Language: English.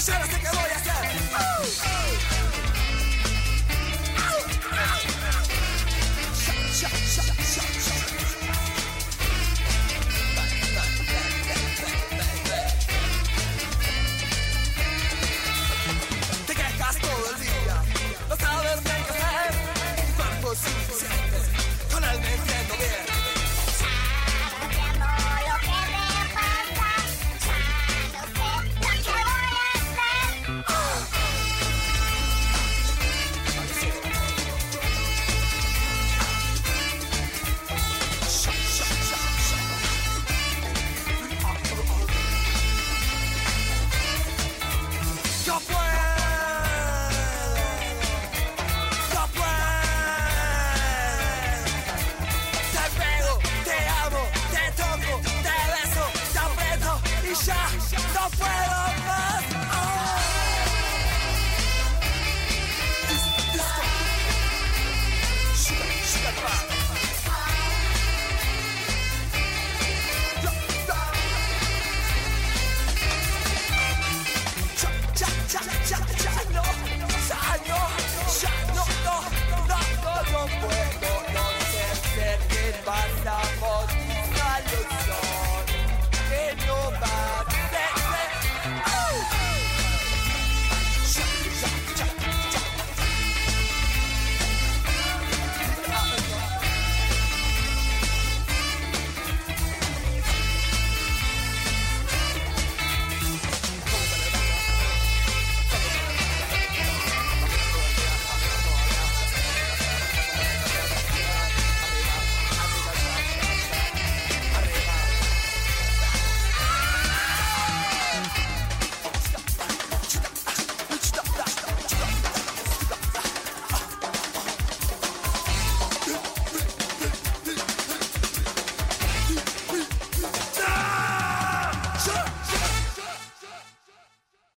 y ya no sé quedó